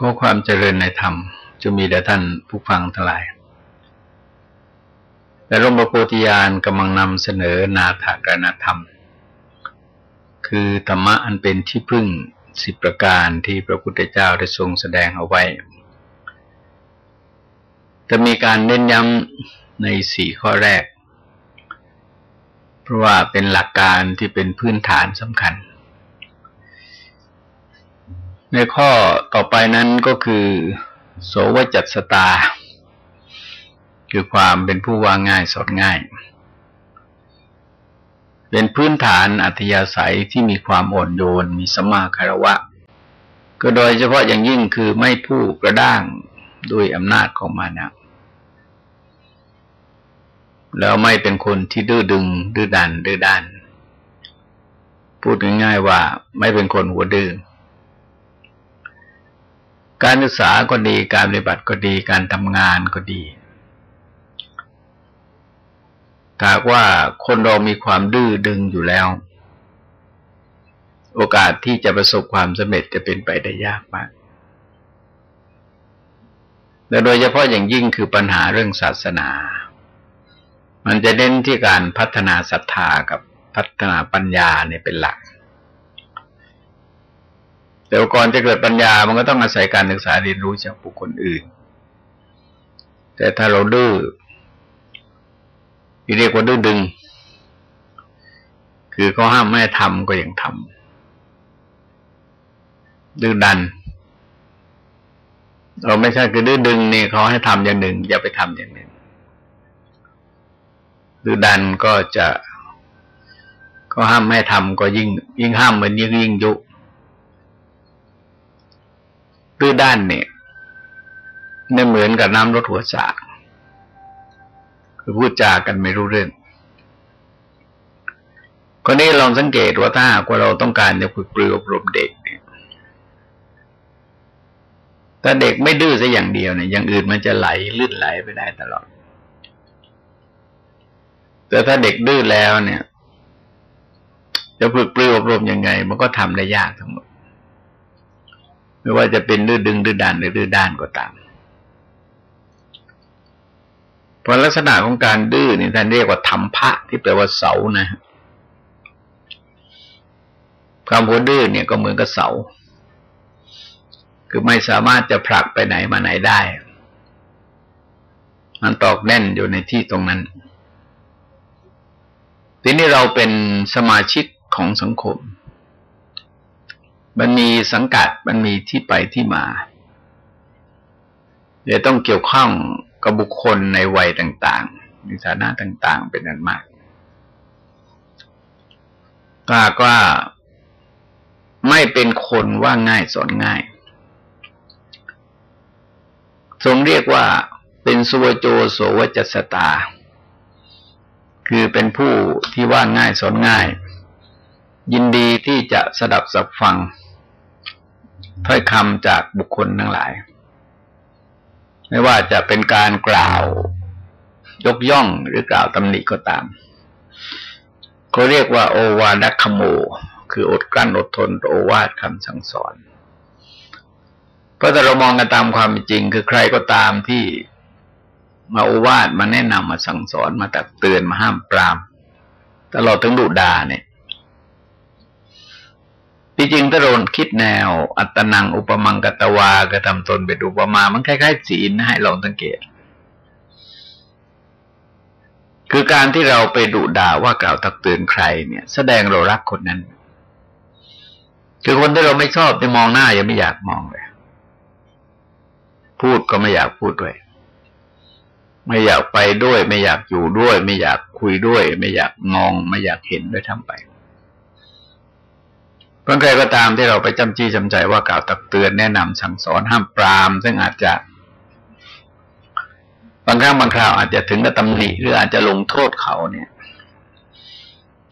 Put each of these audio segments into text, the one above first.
ก็ความเจริญในธรรมจะมีแด่ท่านผู้ฟังทั้งหลายแต่ลวงพ่อโพธิญาณกำลังนำเสนอนาถกรณธรรม คือธรรมะอันเป็นที่พึ่งสิบประการที่พระพุทธเจ้าได้ทรงแสดงเอาไว้ จะมีการเน้นย้ำในสี่ข้อแรก เพราะว่าเป็นหลักการที่เป็นพื้นฐานสำคัญ ในข้อต่อไปนั้นก็คือ โสวจัตสตา คือความเป็นผู้วางง่ายสอนง่าย เป็นพื้นฐานอัธยาศัยที่มีความอ่อนโยนมีสมาคารวะ ก็โดยเฉพาะอย่างยิ่งคือไม่ผู้กระด้างด้วยอำนาจของมานะแล้วไม่เป็นคนที่ดื้อดึง ดื้อดัน ดื้อด้านพูดง่ายๆว่าไม่เป็นคนหัวดื้อ การศึกษาก็ดีการปฏิบัติก็ดีการทำงานก็ดีถ้าว่าคนเรามีความดื้อดึงอยู่แล้ว โอกาสที่จะประสบความสำเร็จจะเป็นไปได้ยากมากและโดยเฉพาะอย่างยิ่งคือปัญหาเรื่องศาสนา มันจะเน้นที่การพัฒนาศรัทธากับพัฒนาปัญญาเนี่ยเป็นหลัก แต่ก่อนจะเกิดปัญญามันก็ต้องอาศัยการศึกษาเรียนรู้จากบุคคลอื่น แต่ถ้าเราดื้อเรียกว่าดื้อดึง คือเขาห้ามไม่ทำก็ยังทำดื้อดัน เราไม่ใช่คือดื้อดึงนี่เขาให้ทำอย่างหนึ่ง อย่าไปทำอย่างหนึ่งรือดันก็จะก็ห้ามไม่ทำก็ยิ่ง ยิ่งห้ามมือนยิ่งยิ่งยุ ดื้อด้านเนี่ยไม่เหมือนกับน้ำรถหัวสากคือพูดจากันไม่รู้เรื่องก็นี้ลองสังเกตว่าถ้าว่าเราต้องการจะฝึกปรืออบรมเด็กเนี่ยถ้าเด็กไม่ดื้อสัอย่างเดียวเนี่ยอย่างอื่นมันจะไหลลื่นไหลไปได้ตลอด แต่ถ้าเด็กดื้อแล้วเนี่ย จะฝึกปลืออบรมยังไง มันก็ทำได้ยากทั้งหมด ไม่ว่าจะเป็นดื้อดึงดื้อดันหรือดื้อด้านก็ตามเพราะลักษณะของการดื้อนี่ท่านเรียกว่าธรรมพระที่แปลว่าเสานะคำว่าดื้อเนี่ยก็เหมือนกับเสา คือไม่สามารถจะผลักไปไหนมาไหนได้ มันตอกแน่นอยู่ในที่ตรงนั้น ทีนี้เราเป็นสมาชิกของสังคม มันมีสังกัดมันมีที่ไปที่มาเดี๋ยวต้องเกี่ยวข้องกับบุคคลในวัยต่างๆ ในฐานะต่าง ๆ เป็นอันมากถ้าว่าไม่เป็นคนว่าง่ายสอนง่าย ทรงเรียกว่าเป็นสุวโจโสวจัสตา คือเป็นผู้ที่ว่าง่ายสอนง่าย ยินดีที่จะสดับสับฟัง ถ้อยคำจากบุคคลทั้งหลาย ไม่ว่าจะเป็นการกล่าวยกย่องหรือกล่าวตำหนิก็ตามเขาเรียกว่าโอวาดัคโม คืออดกลั้นอดทนโอวาทคำสั่งสอน เพราะแต่เรามองกันตามความจริง คือใครก็ตามที่มาโอวาดมาแนะนำมาสั่งสอนมาตักเตือนมาห้ามปรามตลอดถึงดุดาเนี่ย ที่จริงถ้าเราคิดแนว อัตนังอุปมังกตวากระทำตนเป็นอุปมา มันคล้ายๆศีลนะให้ลองสังเกต คือการที่เราไปดุด่าว่ากล่าวตักเตือนใครเนี่ย แสดงเรารักคนนั้น คือคนที่เราไม่ชอบที่มองหน้ายังไม่อยากมองเลยพูดก็ไม่อยากพูดด้วย ไม่อยากไปด้วย ไม่อยากอยู่ด้วย ไม่อยากคุยด้วย ไม่อยากมอง ไม่อยากเห็นด้วยทำไป เพื่อนใครก็ตามที่เราไปจำจี้จำใจว่ากล่าวตักเตือนแนะนำสั่งสอนห้ามปราม ซึ่งอาจจะ บางครั้งบางคราวอาจจะถึงกับตำหนิหรืออาจจะลงโทษเขาเนี่ย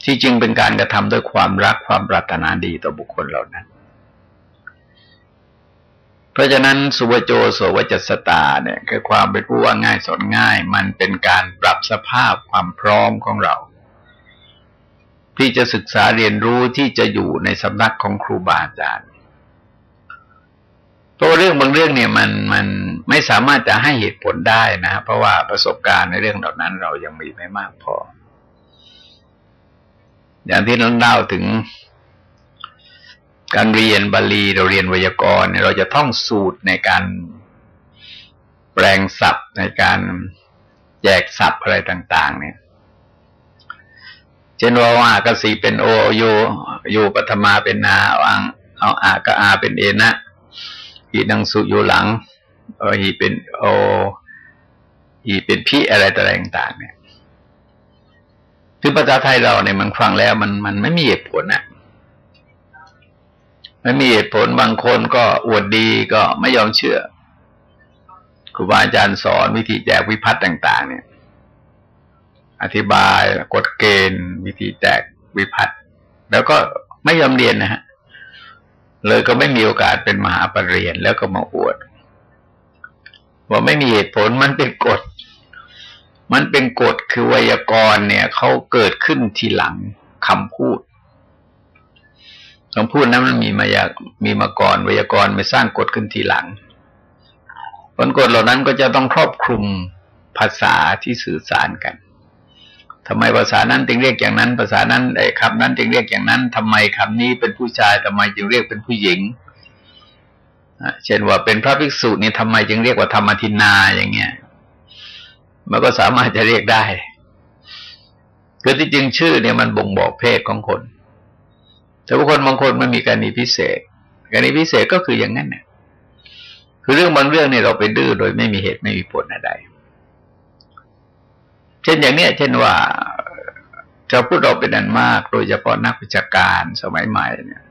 ที่จริงเป็นการกระทำด้วยความรักความปรารถนาดีต่อบุคคลเหล่านั้น เพราะฉะนั้นสุวโจโสวจัสตาเนี่ยคือความเป็นผู้ว่าง่ายสอนง่าย มันเป็นการปรับสภาพความพร้อมของเรา ที่จะศึกษาเรียนรู้ที่จะอยู่ในสำนักของครูบาอาจารย์เพราะเรื่องบางเรื่องเนี่ยมันมันไม่สามารถจะให้เหตุผลได้นะ เพราะว่าประสบการณ์ในเรื่องเหล่านั้นเรายังมีไม่มากพอ อย่างที่เราเล่าถึง การเรียนบาลีเราเรียนไวยากรณ์เราจะท่องสูตรในการแปลงศัพท์ในการแจกศัพท์อะไรต่าง ๆ เนี่ย เช่นว่าว่ากสีเป็นโอโยโยปัทมาเป็นนาอังเอาอากอาเป็นเอนะอีนังสุอยู่หลังเออีเป็นโออีเป็นพี่อะไรต่างๆเนี่ยคือภาษาไทยเราเนี่ยมันฟังแล้วมันมันไม่มีเหตุผลอะไม่มีเหตุผลบางคนก็อวดดีก็ไม่ยอมเชื่อครูบาอาจารย์สอนวิธีแจกวิพัฒน์ต่าง ๆ เนี่ย อธิบายกฎเกณฑ์ วิธีแจกวิพัฒน์แล้วก็ไม่ยอมเรียนนะฮะ เลยก็ไม่มีโอกาสเป็นมหาปรริญญาแล้วก็มาอวดว่าไม่มีเหตุผลมันเป็นกฎ มันเป็นกฎคือไวยากรณ์เนี่ยเขาเกิดขึ้นทีหลังคำพูดคำพูดนั้นมันมีมายามีมาก่อนไวยากรณ์ไม่สร้างกฎขึ้นทีหลังผลกฎเหล่านั้นก็จะต้องครอบคลุมภาษาที่สื่อสารกัน ทำไมภาษานั้นจึงเรียกอย่างนั้น ภาษานั้นไอ้คำนั้นจึงเรียกอย่างนั้นทำไมคำนี้เป็นผู้ชายทำไมจึงเรียกเป็นผู้หญิงเช่นว่าเป็นพระภิกษุนี่ทำไมจึงเรียกว่าธรรมทินาอย่างเงี้ยมันก็สามารถจะเรียกได้คือที่จริงชื่อเนี่ยมันบ่งบอกเพศของคน แต่บางคนบางคนมันมีการณีพิเศษ การณีพิเศษก็คืออย่างนั้นเนี่ยคือเรื่องบางเรื่องเนี่ยเราไปดื้อโดยไม่มีเหตุไม่มีผลอะไร เช่นอย่างเนี้ยเช่นว่าจะพูดเราเป็นอันมาก โดยเฉพาะนักวิชาการสมัยใหม่เนี่ย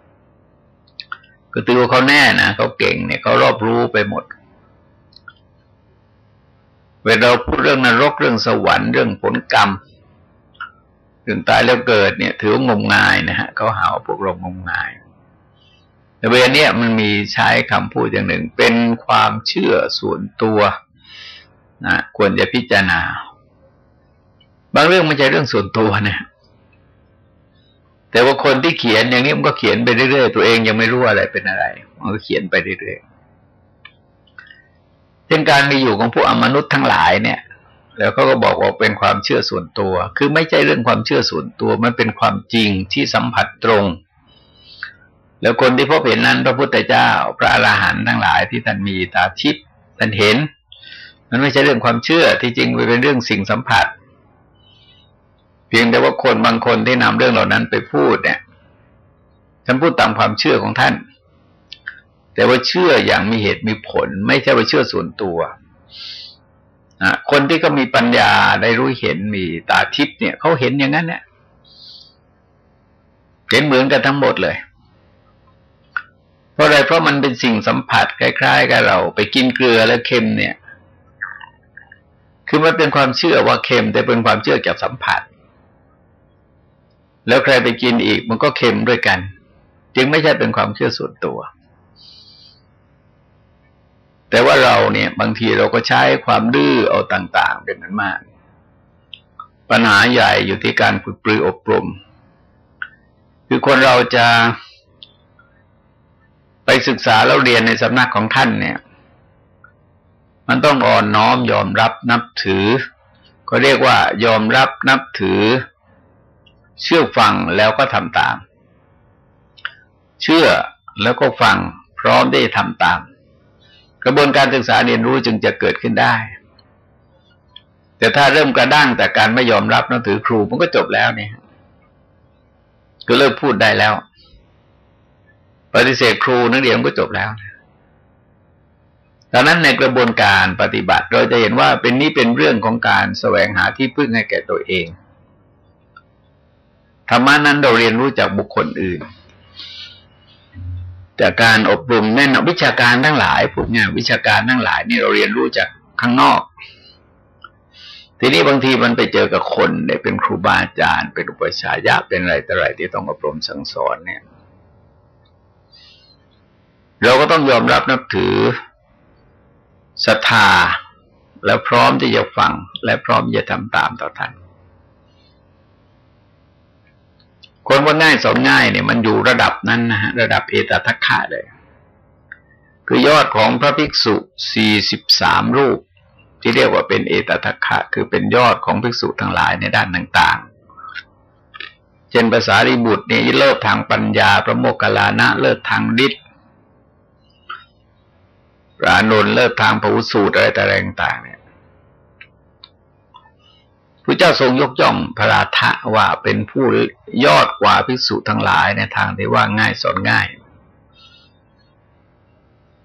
ก็ตือเขาแน่นะเขาเก่งเนี่ยเขารอบรู้ไปหมด เวลาเราพูดเรื่องนรกเรื่องสวรรค์เรื่องผลกรรมเรื่องตายแล้วเกิดเนี่ย ถือว่างมงายนะฮะเขาหาว่าพวกเรางมงาย แต่เวลาเนี้ยมันมีใช้คำพูดอย่างหนึ่ง เป็นความเชื่อส่วนตัวนะควรจะพิจารณา บางเรื่องมันจะเรื่องส่วนตัวนะ แต่ว่าคนที่เขียนอย่างนี้มันก็เขียนไปเรื่อยๆ ตัวเองยังไม่รู้อะไรเป็นอะไร มันก็เขียนไปเรื่อยๆเช่นการมีอยู่ของพวกอมนุษย์ทั้งหลายเนี่ย แล้วเขาก็บอกว่าเป็นความเชื่อส่วนตัว คือไม่ใช่เรื่องความเชื่อส่วนตัว มันเป็นความจริงที่สัมผัสตรง แล้วคนที่พบเห็นนั้น พระพุทธเจ้า พระอรหันต์ทั้งหลายที่ท่านมีตาทิพย์ท่านเห็น มันไม่ใช่เรื่องความเชื่อ ที่จริงมันเป็นเรื่องสิ่งสัมผัส พียงแต่ว่าคนบางคนที่นำเรื่องเหล่านั้นไปพูดเนี่ยท่านพูดตามความเชื่อของท่าน แต่ว่าเชื่ออย่างมีเหตุมีผล ไม่ใช่ว่าเชื่อส่วนตัวคนที่ก็มีปัญญาได้รู้เห็นมีตาทิพย์เนี่ยเขาเห็นอย่างนั้นเนี่ยเห็นเหมือนกันทั้งหมดเลย เพราะอะไรเพราะมันเป็นสิ่งสัมผัสคล้าย ๆ กับเรา ไปกินเกลือแล้วเค็มเนี่ย คือมันเป็นความเชื่อว่าเค็ม แต่เป็นความเชื่อจากสัมผัส แล้วใครไปกินอีกมันก็เค็มด้วยกัน จึงไม่ใช่เป็นความเชื่อส่วนตัว แต่ว่าเราเนี่ย บางทีเราก็ใช้ความดื้อเอาต่างๆเป็นนั้นมาก ปัญหาใหญ่อยู่ที่การฝึกปรืออบรม คือคนเราจะไปศึกษาแล้วเรียนในสำนักของท่านเนี่ย มันต้องอ่อนน้อมยอมรับนับถือ ก็เรียกว่ายอมรับนับถือ เชื่อฟังแล้วก็ทำตาม เชื่อแล้วก็ฟังพร้อมได้ทำตาม กระบวนการศึกษาเรียนรู้จึงจะเกิดขึ้นได้ แต่ถ้าเริ่มกระด้างแต่การไม่ยอมรับนับถือครูมันก็จบแล้วเนี่ยก็เลิกพูดได้แล้ว ปฏิเสธครูนักเรียนก็จบแล้วดังนั้นในกระบวนการปฏิบัติเราจะเห็นว่าเป็นนี้เป็นเรื่องของการแสวงหาที่พึ่งให้แก่ตัวเอง ธรรมานั้นเราเรียนรู้จากบุคคลอื่น จากการอบรมแน่นวิชาการทั้งหลายพวกนี้วิชาการทั้งหลายนี่เราเรียนรู้จากข้างนอก ทีนี้บางทีมันไปเจอกับคนได้เป็นครูบาอาจารย์ เป็นอุปชายะเป็นอะไรแต่อะไรที่ต้องอบรมสั่งสอนเนี่ย เราก็ต้องยอมรับนับถือศรัทธาแล้วพร้อมที่จะฟัง และพร้อมจะทำตามต่อท่าน คนว่าง่ายสอนง่ายเนี่ยมันอยู่ระดับนั้นนะฮะระดับเอตทัคคะเลย คือยอดของพระภิกษุสี่สิบสามรูป ที่เรียกว่าเป็นเอตทัคคะ คือเป็นยอดของภิกษุทั้งหลายในด้านต่างๆ เช่นภาษาริบุตรเนี่ยเลิศทางปัญญา พระโมคคัลลานะเลิศทางฤทธิ์พระนนเลิศทางพระวุสูตรอะไรต่างๆเนี่ย พระเจ้าทรงยกย่องพระราธะว่าเป็นผู้ยอดกว่าภิกษุทั้งหลายในทางที่ว่าง่ายสอนง่าย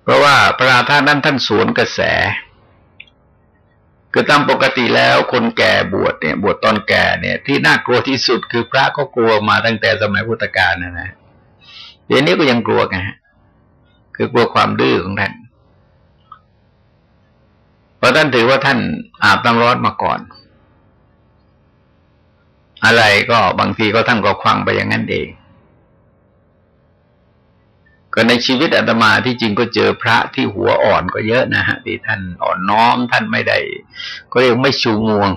เพราะว่าพระราธานั้นท่านสวนกระแสคือตามปกติแล้วคนแก่บวชเนี่ย บวชตอนแก่เนี่ย ที่น่ากลัวที่สุดคือพระก็กลัวมาตั้งแต่สมัยพุทธกาลนะนะเดี๋ยวนี้ก็ยังกลัวไงคือกลัวความดื้อของท่านเพราะท่านถือว่าท่านอาบน้ำร้อนมาก่อน อะไรก็บางทีก็ท่านก็ควังไปอย่างนั้นเอง ก็ในชีวิตอาตมาที่จริงก็เจอพระที่หัวอ่อนก็เยอะนะฮะที่ท่านอ่อนน้อมท่านไม่ได้ ก็เรียกไม่ชูงวง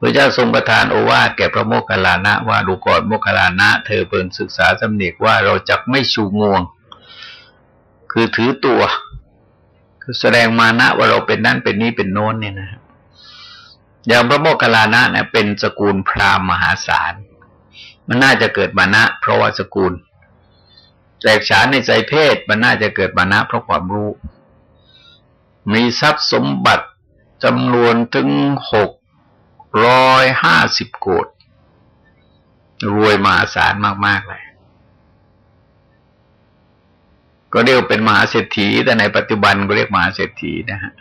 พระเจ้าทรงประทานโอวาทแก่พระโมคคัลลานะว่าดูก่อนโมคคัลลานะ เธอเปิดศึกษาสำเนีกว่าเราจะไม่ชูงวง คือถือตัว คือแสดงมานะว่าเราเป็นนั่นเป็นนี้เป็นโน้นเนี่ยนะครับ อย่างพระโมคคัลลานะเนี่ยเป็นสกุลพราหมณ์มหาศาล มันน่าจะเกิดมานะ เพราะว่าสกุลแตกฉานในใจเพศมันน่าจะเกิดมานะ เพราะความรู้ มีทรัพย์สมบัติจำนวนถึงหกร้อยห้าสิบโกดรวยมหาศาลมาก ๆ เลย ก็เรียกเป็นมหาเศรษฐี แต่ในปัจจุบันก็เรียกมหาเศรษฐีนะฮะ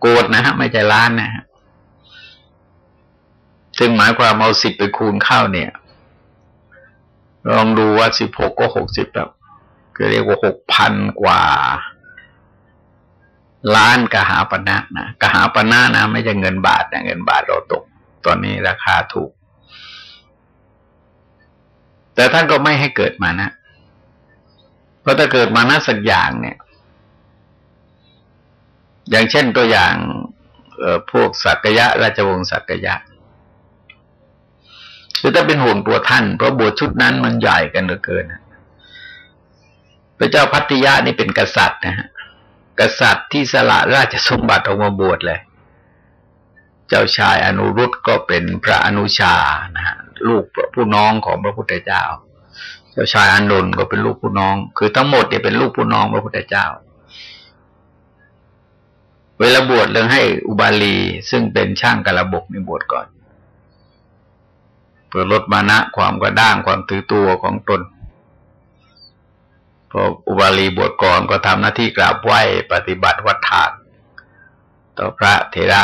โกดนะฮะ ไม่ใช่ล้านนะฮะ ซึ่งหมายความเอาสิบไปคูณเข้าเนี่ย ลองดูว่าสิบหกก็หกสิบแบบก็เรียกว่าหกพันกว่า ล้านกหาปณะนะกหาปณะนะไม่ใช่เงินบาทนะเงินบาทเราตก ตอนนี้ราคาถูก แต่ท่านก็ไม่ให้เกิดมานะ เพราะถ้าเกิดมานะสักอย่างเนี่ย อย่างเช่นตัวอย่างพวกสักยะ ราชวงศ์สักยะ คือถ้าเป็นห่วงตัวท่าน เพราะบวชชุดนั้นมันใหญ่กันเหลือเกินพระเจ้าพัทยานี่เป็นกษัตริย์นะฮะกษัตริย์ที่สละราชสมบัติออกมาบวชเลย เจ้าชายอนุรุตก็เป็นพระอนุชานะฮะลูกผู้น้องของพระพุทธเจ้า เจ้าชายอนุนก็เป็นลูกผู้น้อง คือทั้งหมดเนี่ยเป็นลูกผู้น้องพระพุทธเจ้า เวลาบวชเรื่องให้อุบาลีซึ่งเป็นช่างกระบกในบวชก่อน พื่อลดมานะความกระด้างความถือตัวของตนพออุบาลีบวชก่อนก็ทำหน้าที่กราบไหว้ปฏิบัติวัฏฐานต่อพระเถระ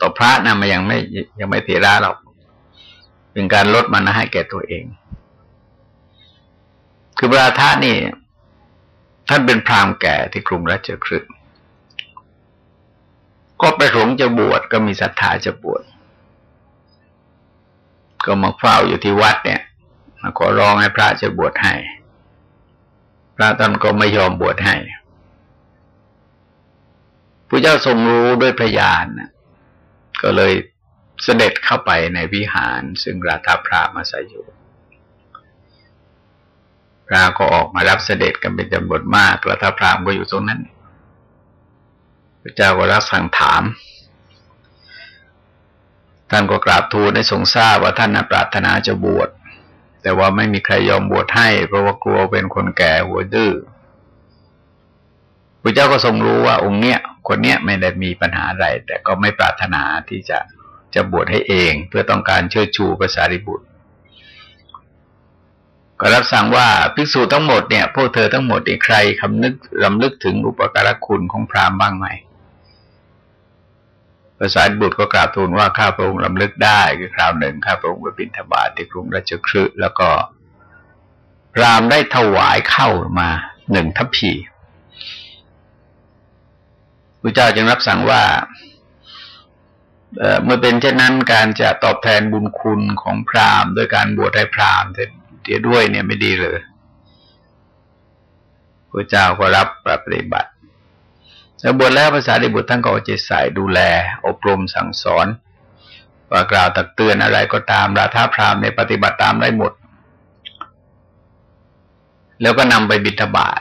ต่อพระนะมันยังไม่ยังไม่เถระหรอกเป็นการลดมานะให้แก่ตัวเอง คือพระธานี่ท่านเป็นพราหมณ์แก่ที่กรุงราชคฤห์ก็ไปหลงจะบวชก็มีศรัทธาจะบวช ก็มาเฝ้าอยู่ที่วัดเนี่ยมาขอร้องให้พระจะบวชให้ พระท่านก็ไม่ยอมบวชให้พระเจ้าทรงรู้ด้วยพยานก็เลยเสด็จเข้าไปในวิหาร ซึ่งราธาพระมาใส่อยู่พระก็ออกมารับเสด็จกันเป็นจำนวนมากราธาพรามก็อยู่ตรงนั้น พระเจ้าก็รับสั่งถาม ท่านก็กราบทูลให้ทรงทราบว่าท่านปรารถนาจะบวช แต่ว่าไม่มีใครยอมบวชให้ เพราะว่ากลัวเป็นคนแก่หัวดื้อพระเจ้าก็ทรงรู้ว่าองค์เนี้ยคนเนี้ยไม่ได้มีปัญหาอะไร แต่ก็ไม่ปรารถนาที่จะจะบวชให้เอง เพื่อต้องการเชิดชูภาษาริบุตร ก็รับสั่งว่าภิกษุทั้งหมดเนี่ยพวกเธอทั้งหมดเนี่ใครคำนึกรำลึกถึงอุปการะคุณของพราหมณ์บ้างไหม ภาษาบุตรก็กราบทูลว่าข้าพระองค์ลำลึกได้คือคราวหนึ่งข้าพระองค์ไปบิณฑบาตที่กรุงราชคฤห์แล้วก็ รามได้ถวายเข้ามาหนึ่งทัพพีพระเจ้าจึงรับสั่งว่าเมื่อเป็นเช่นนั้นการจะตอบแทนบุญคุณของพราหมณ์ด้วยการบวชให้พราหมณ์เดียด้วยเนี่ยไม่ดีเลยพระเจ้าก็รับปฏิบัติ แล้วบวชแล้วภาษาดิบุตรท่านก็จะใส่ดูแล อบรมสั่งสอนว่ากล่าวตักเตือนอะไรก็ตามราธาพรามในปฏิบัติตามได้หมด แล้วก็นำไปบิณฑบาต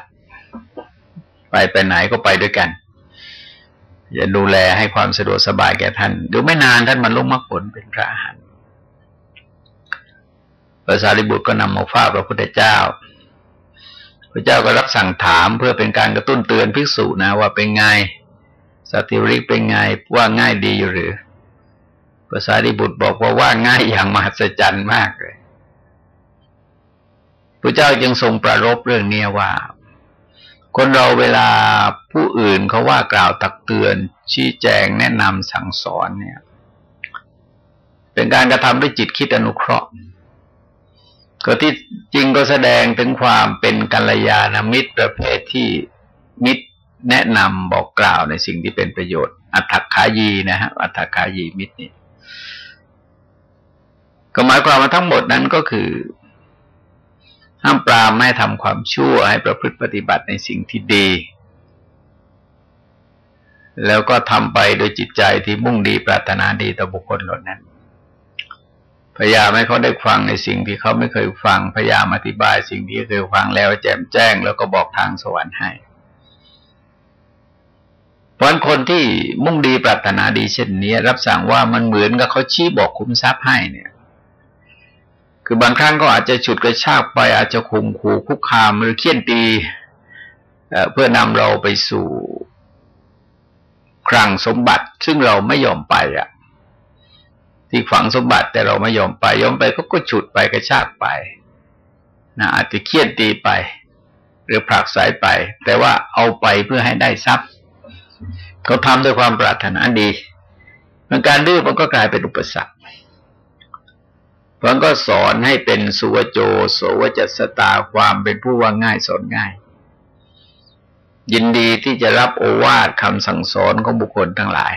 ไปไปไหนก็ไปด้วยกันจะดูแลให้ความสะดวกสบายแก่ท่านเดี๋ยวไม่นานท่านมันลงมรรคผลเป็นพระอรหันต์ภาษาริบุตรก็นำมาฟ้าพระพุทธเจ้า พระเจ้าก็รับสั่งถามเพื่อเป็นการกระตุ้นเตือนภิกษุนะว่าเป็นไงสติริกเป็นไงว่าง่ายดีหรือภาษาริบุตรบอกว่าว่าง่ายอย่างมหัศจรรย์มากเลยพระเจ้าจึงทรงประรบเรื่องนี้ว่า คนเราเวลาผู้อื่นเขาว่ากล่าวตักเตือน ชี้แจงแนะนำสั่งสอนเนี่ย เป็นการกระทำด้วยจิตคิดอนุเคราะห์ ก็ที่จริงก็แสดงถึงความเป็นกัลยาณมิตรประเภทที่มิตรแนะนำบอกกล่าวในสิ่งที่เป็นประโยชน์ อัตถคายีนะฮะอัตถคายีมิตรนี่ก็หมายความว่าทั้งหมดนั้นก็คือ ห้ามปรามไม่ทำความชั่วให้ประพฤติปฏิบัติในสิ่งที่ดี แล้วก็ทำไปโดยจิตใจที่มุ่งดีปรารถนาดีต่อบุคคลเหล่านั้น พยายามให้เขาได้ฟังในสิ่งที่เขาไม่เคยฟัง พยายามอธิบายสิ่งที่เคยฟังแล้วแจ่มแจ้ง แล้วก็บอกทางสวรรค์ให้ เพราะคนที่มุ่งดีปรารถนาดีเช่นนี้ รับสั่งว่ามันเหมือนกับเขาชี้บอกคุ้มทรัพย์ให้เนี่ย คือบางครั้งก็อาจจะฉุดกระชากไปอาจจะข่มขู่คุกคามหรือเคี่ยนตีเพื่อนำเราไปสู่ครังสมบัติซึ่งเราไม่ยอมไปอะ ที่ฝังสมบัติแต่เราไม่ยอมไปยอมไปก็ก็ฉุดไปกระชากไปนะอาจจะเคี่ยนตีไป หรือผลักสายไป แต่ว่าเอาไปเพื่อให้ได้ทรัพย์เขาทำด้วยความปรารถนาดีมันการดื้อมันก็กลายเป็นอุปสรรคมันก็สอนให้เป็นสุวโจโสวจัสตาความเป็นผู้ว่าง่ายสอนง่าย ยินดีที่จะรับโอวาทคำสั่งสอนของบุคคลทั้งหลาย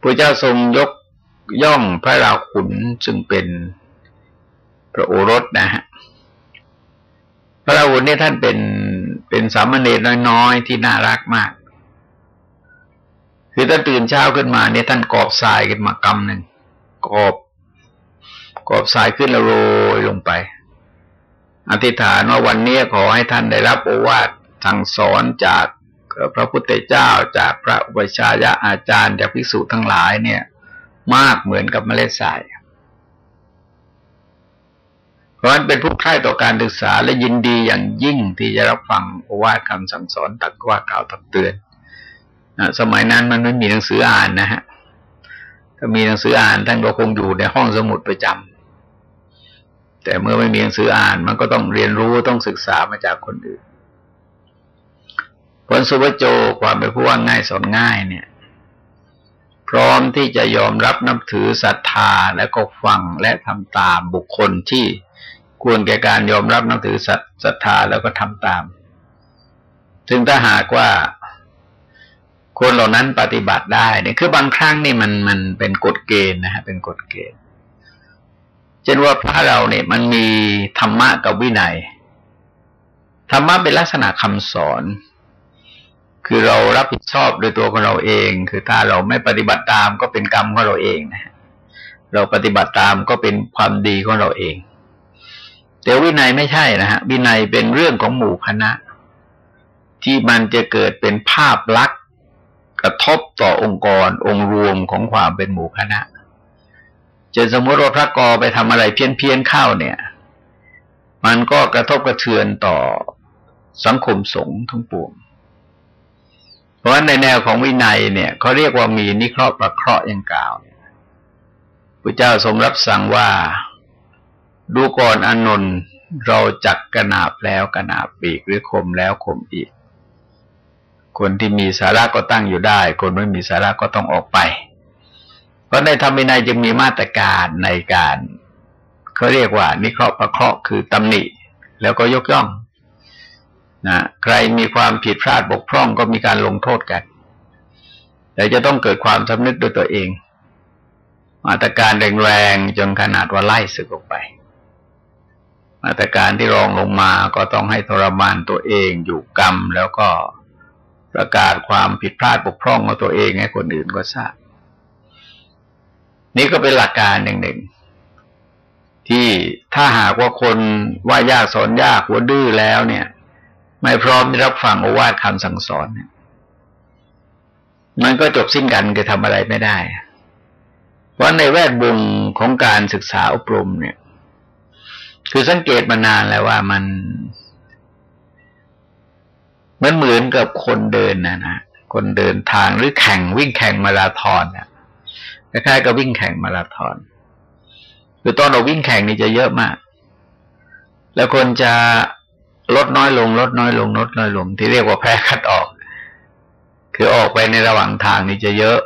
พระเจ้าทรงยกย่องพระราขุนซึ่งเป็นพระโอรสนะฮะ พระราขุนนี่ท่านเป็นเป็นสามเณรน้อยๆ ที่น่ารักมาก คือถ้าตื่นเช้าขึ้นมาเนี่ยท่านกอบทรายขึ้นมากำหนึ่งกอบกอบทรายขึ้นแล้วโรยลงไป อธิษฐานว่าวันนี้ขอให้ท่านได้รับโอวาทสั่งสอนจาก พระพุทธเจ้าจากพระอุปชายะอาจารย์จากภิกษุทั้งหลายเนี่ย มากเหมือนกับเมล็ดทรายเพราะฉะนั้นเป็นผู้ใคร่ต่อการศึกษาและยินดีอย่างยิ่งที่จะรับฟังโอวาคำสั่งสอนตักว่ากล่าวตักเตือนสมัยนั้นมันไม่มีหนังสืออ่านนะฮะถ้ามีหนังสืออ่านท่านก็คงอยู่ในห้องสมุดประจำแต่เมื่อไม่มีหนังสืออ่านมันก็ต้องเรียนรู้ต้องศึกษามาจากคนอื่น ผลสุวโจความเป็นผู้ว่าง่ายสอนง่ายเนี่ย พร้อมที่จะยอมรับนับถือศรัทธาและก็ฟังและทำตามบุคคลที่ควรแก่การยอมรับนับถือศรัทธาแล้วก็ทำตาม ซึ่งถ้าหากว่าคนเหล่านั้นปฏิบัติได้เนี่ยคือบางครั้งนี่มันมันเป็นกฎเกณฑ์นะฮะเป็นกฎเกณฑ์ เช่นว่าพระเราเนี่ยมันมีธรรมะกับวินัย ธรรมะเป็นลักษณะคำสอน คือเรารับผิดชอบโดยตัวของเราเอง คือถ้าเราไม่ปฏิบัติตามก็เป็นกรรมของเราเองนะเราปฏิบัติตามก็เป็นความดีของเราเอง แต่วินัยไม่ใช่นะฮะวินัยเป็นเรื่องของหมู่คณะ ที่มันจะเกิดเป็นภาพลักษณ์กระทบต่อองค์กรองค์รวมของความเป็นหมู่คณะจะสมมติว่าพระกอไปทำอะไรเพี้ยนเพียนเข้าเนี่ย มันก็กระทบกระเทือนต่อสังคมสงฆ์ทั้งปวง เพราะฉะนั้นในแนวของวินัยเนี่ยเขาเรียกว่ามีนิเคราะห์ประเคราะห์อย่างกล่าวพระเจ้าทรงรับสั่งว่าดูก่อนอนนท์เราจักกระนาบแล้วกระนาบปีกหรือคมแล้วคมอีก คนที่มีสาระก็ตั้งอยู่ได้ คนไม่มีสาระก็ต้องออกไป เพราะในธรรมวินัยจึงมีมาตรการในการเขาเรียกว่า นิเคราะห์ประเคราะห์คือตำหนิ แล้วก็ยกย่อง นะใครมีความผิดพลาดบกพร่องก็มีการลงโทษกัน แต่จะต้องเกิดความสำนึกด้วยตัวเอง มาตรการแรงๆจนขนาดว่าไล่สึกออกไป มาตรการที่รองลงมาก็ต้องให้ทรมานตัวเองอยู่กรรมแล้วก็ประกาศความผิดพลาดบกพร่องของตัวเองให้คนอื่นก็ทราบ นี่ก็เป็นหลักการหนึ่งหนึ่งที่ถ้าหากว่าคนว่ายากสอนยากหัวดื้อแล้วเนี่ย ไม่พร้อมที่รับฟังโอวาทคำสั่งสอนเนี่ยมันก็จบสิ้นกันคือทำอะไรไม่ได้ เพราะในแวดวงของการศึกษาอบรมเนี่ย คือสังเกตมานานแล้วว่ามัน มันเหมือนกับคนเดินนะนะคนเดินทางหรือแข่งวิ่งแข่งมาราธอนนี่ยคล้ายๆกับวิ่งแข่งมาราธอนคือตอนเราวิ่งแข่งนี่จะเยอะมาก แล้วคนจะ ลดน้อยลง ลดน้อยลง ลดน้อยลง ที่เรียกว่าแพ้คัดออก คือออกไปในระหว่างทางนี่จะเยอะ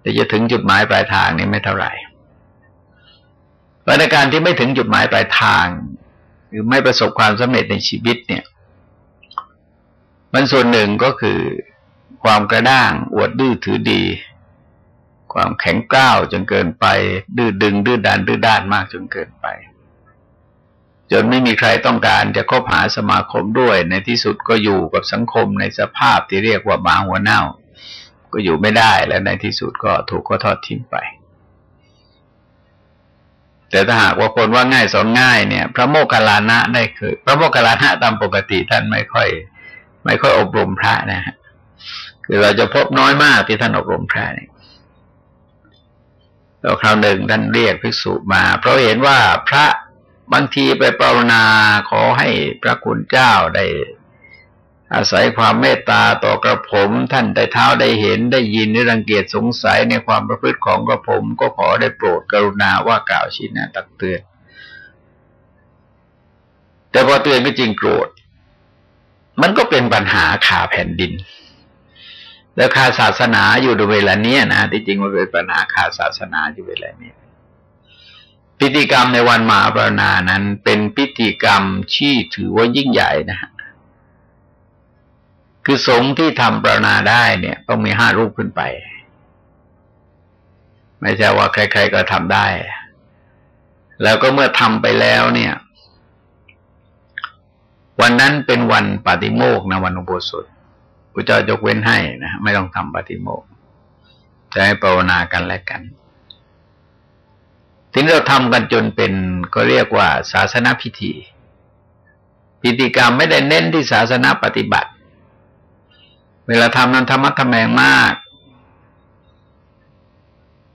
แต่จะถึงจุดหมายปลายทางนี่ไม่เท่าไหร่ในการที่ไม่ถึงจุดหมายปลายทาง หรือไม่ประสบความสำเร็จในชีวิตเนี่ย มันส่วนหนึ่งก็คือความกระด้าง อวดดื้อถือดี ความแข็งกร้าวจนเกินไป ดื้อดึง ดื้อดันดื้อด้านมากจนเกินไป จนไม่มีใครต้องการจะคบหาสมาคมด้วย ในที่สุดก็อยู่กับสังคมในสภาพที่เรียกว่าหมาหัวเน่า ก็อยู่ไม่ได้แล้วในที่สุดก็ถูกก็ทอดทิ้งไป แต่ถ้าหากว่าคนว่าง่ายสอนง่ายเนี่ย พระโมคคัลลานะได้เคยพระโมคคัลลานะตามปกติท่านไม่ค่อย ไม่ค่อยอบรมพระนะฮะคือเราจะพบน้อยมากที่ท่านอบรมพระเนี่ยแล้วคราวหนึ่งท่านเรียกภิกษุมา เพราะเห็นว่าพระ บางทีไปปรารนาขอให้พระคุณเจ้าได้ อาศัยความเมตตาต่อกระผมท่านได้เท้าได้เห็นได้ยินหรือรังเกียจสงสัยในความประพฤติของกระผม ก็ขอได้โปรดกรุณาว่ากล่าวชี้แนะตักเตือน แต่พอเตือนก็จริงโกรธ มันก็เป็นปัญหาขาแผ่นดิน แล้วขาศาสนาอยู่ในเวลาเนี้ยนะที่จริงมันเป็นปัญหาขาดศาสนาอยู่เวลานี้ พิธีกรรมในวันมหาปรณานั้น เป็นพิธีกรรมที่ถือว่ายิ่งใหญ่นะฮะคือสงฆ์ที่ทำปรณาได้เนี่ยต้องมีห้ารูปขึ้นไป ไม่ใช่ว่าใคร ๆก็ทำได้ แล้วก็เมื่อทำไปแล้วเนี่ย วันนั้นเป็นวันปฏิโมกนะวันอุโบสถพระเจ้ายกเว้นให้นะไม่ต้องทำปฏิโมกจะให้ภาวนากันและกัน ทีนี้เราทำกันจนเป็นก็เรียกว่า ศาสนาพิธี พิธีกรรมไม่ได้เน้นที่ศาสนาปฏิบัติ เวลาทำนั้นธรรมะทำแมงมาก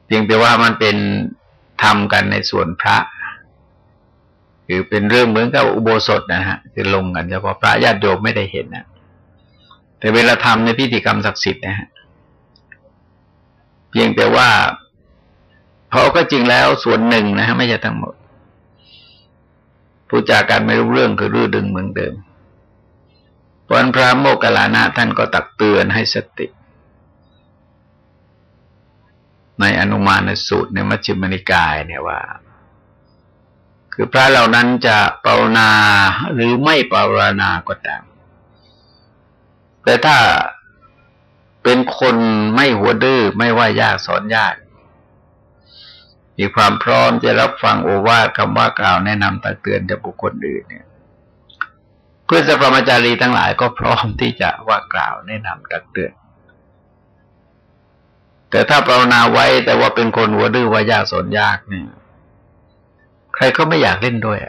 เพียงแต่ว่ามันเป็นทำกันในส่วนพระ คือเป็นเรื่องเหมือนกับอุโบสถนะฮะคือลงกันเฉพาะพระญาติโยมไม่ได้เห็นนะแต่เวลาทำในพิธีกรรมศักดิ์สิทธิ์นะฮะเพียงแต่ว่า เขาก็จริงแล้วส่วนหนึ่งนะฮะไม่ใช่ทั้งหมดผู้จาการไม่รู้เรื่องคือรื้อดึงเหมือนเดิมวันพระโมกขลานะท่านก็ตักเตือนให้สติ ในอนุมานสูตรในมัชฌิมนิกายเนี่ยว่า คือพระเหล่านั้นจะปรารณาหรือไม่ปรารณาก็ตาม แต่ถ้าเป็นคนไม่หัวดื้อไม่ว่ายากสอนยาก มีความพร้อมจะรับฟังโอวาทคำว่ากล่าวแนะนำตักเตือนจากบุคคลอื่นเนี่ยเพื่อสัพพมจารีทั้งหลายก็พร้อมที่จะว่ากล่าวแนะนำตักเตือน แต่ถ้าภาวนาไว้แต่ว่าเป็นคนหัวดื้อว่ายากสนยากเนี่ย ใครก็ไม่อยากเล่นด้วย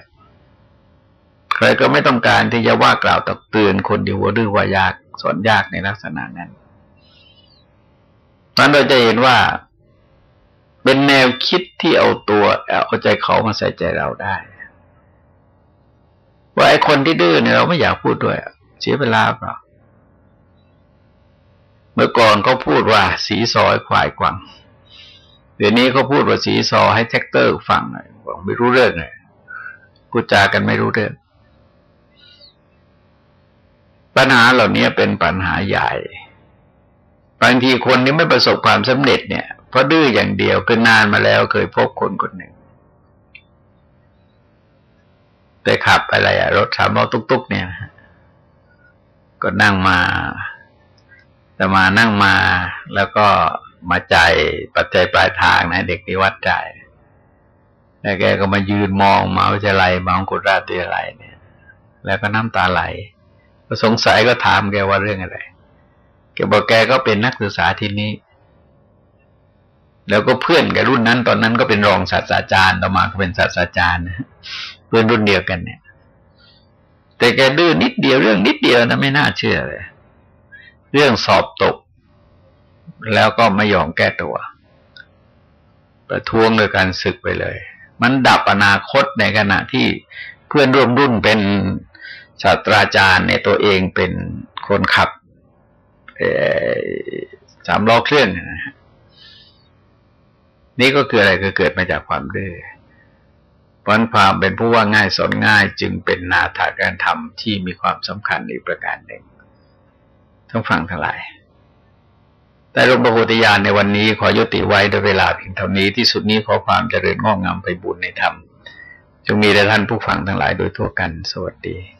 ใครก็ไม่ต้องการที่จะว่ากล่าวตักเตือนคนที่หัวดื้อว่ายากสอนยากในลักษณะนั้นนั้นเราจะเห็นว่า เป็นแนวคิดที่เอาตัวเอาใจเขามาใส่ใจเราได้ ว่าไอ้คนที่ดื้อเนี่ยเราไม่อยากพูดด้วยเสียเวลาเปล่าเมื่อก่อนเขาพูดว่า สีซอยควายกวังเดี๋ยวนี้เขาพูดว่าสีซอให้แทรกเตอร์ฟังหน่อยไม่รู้เรื่องเลยพูดจากันไม่รู้เรื่อง ปัญหาเหล่านี้เป็นปัญหาใหญ่บางทีคนที่ไม่ประสบความสำเร็จเนี่ย เพราะดื้ออย่างเดียวคือนานมาแล้วเคยพบคนคนหนึ่งไปขับอะไรอะรถสามล้อตุ๊กๆเนี่ยก็นั่งมาแต่มานั่งมาแล้วก็มาจ่ายปัจจัยปลายทางนะ เด็กที่วัดจ่ายแล้วแกก็มายืนมองมาวิทยาลัยมองกุฎราชวิทยาลัยเนี่ย แล้วก็น้ำตาไหลก็สงสัยก็ถามแกว่าเรื่องอะไรแกบอกแกก็เป็นนักศึกษาที่นี้ แล้วก็เพื่อนแกรุ่นนั้น ตอนนั้นก็เป็นรองศาสตราจารย์ต่อมาก็เป็นศาสตราจารย์เพื่อนรุ่นเดียวกันเนี่ย แต่แกดื้อนิดเดียวเรื่องนิดเดียวนะไม่น่าเชื่อเลย เรื่องสอบตก แล้วก็ไม่ยอมแก้ตัว ประท้วงโดยการศึกไปเลย มันดับอนาคตในขณะที่เพื่อนร่วมรุ่นเป็นศาสตราจารย์ในตัวเองเป็นคนขับสามล้อเครื่องนะ นี่ก็คืออะไรก็เกิดมาจากความดื้อเพราะความเป็นผู้ว่าง่ายสอนง่ายจึงเป็นนาถาการทำที่มีความสำคัญอีกประการหนึ่งต้องฟังทั้งหลาย แต่หลวงปู่ติยานในวันนี้ขอยุติไว้ด้วยเวลาเพียงเท่านี้ที่สุดนี้ขอความเจริญงอกงามไปบุญในธรรมจงมีแด่ท่านผู้ฟังทั้งหลายโดยทั่วกัน สวัสดี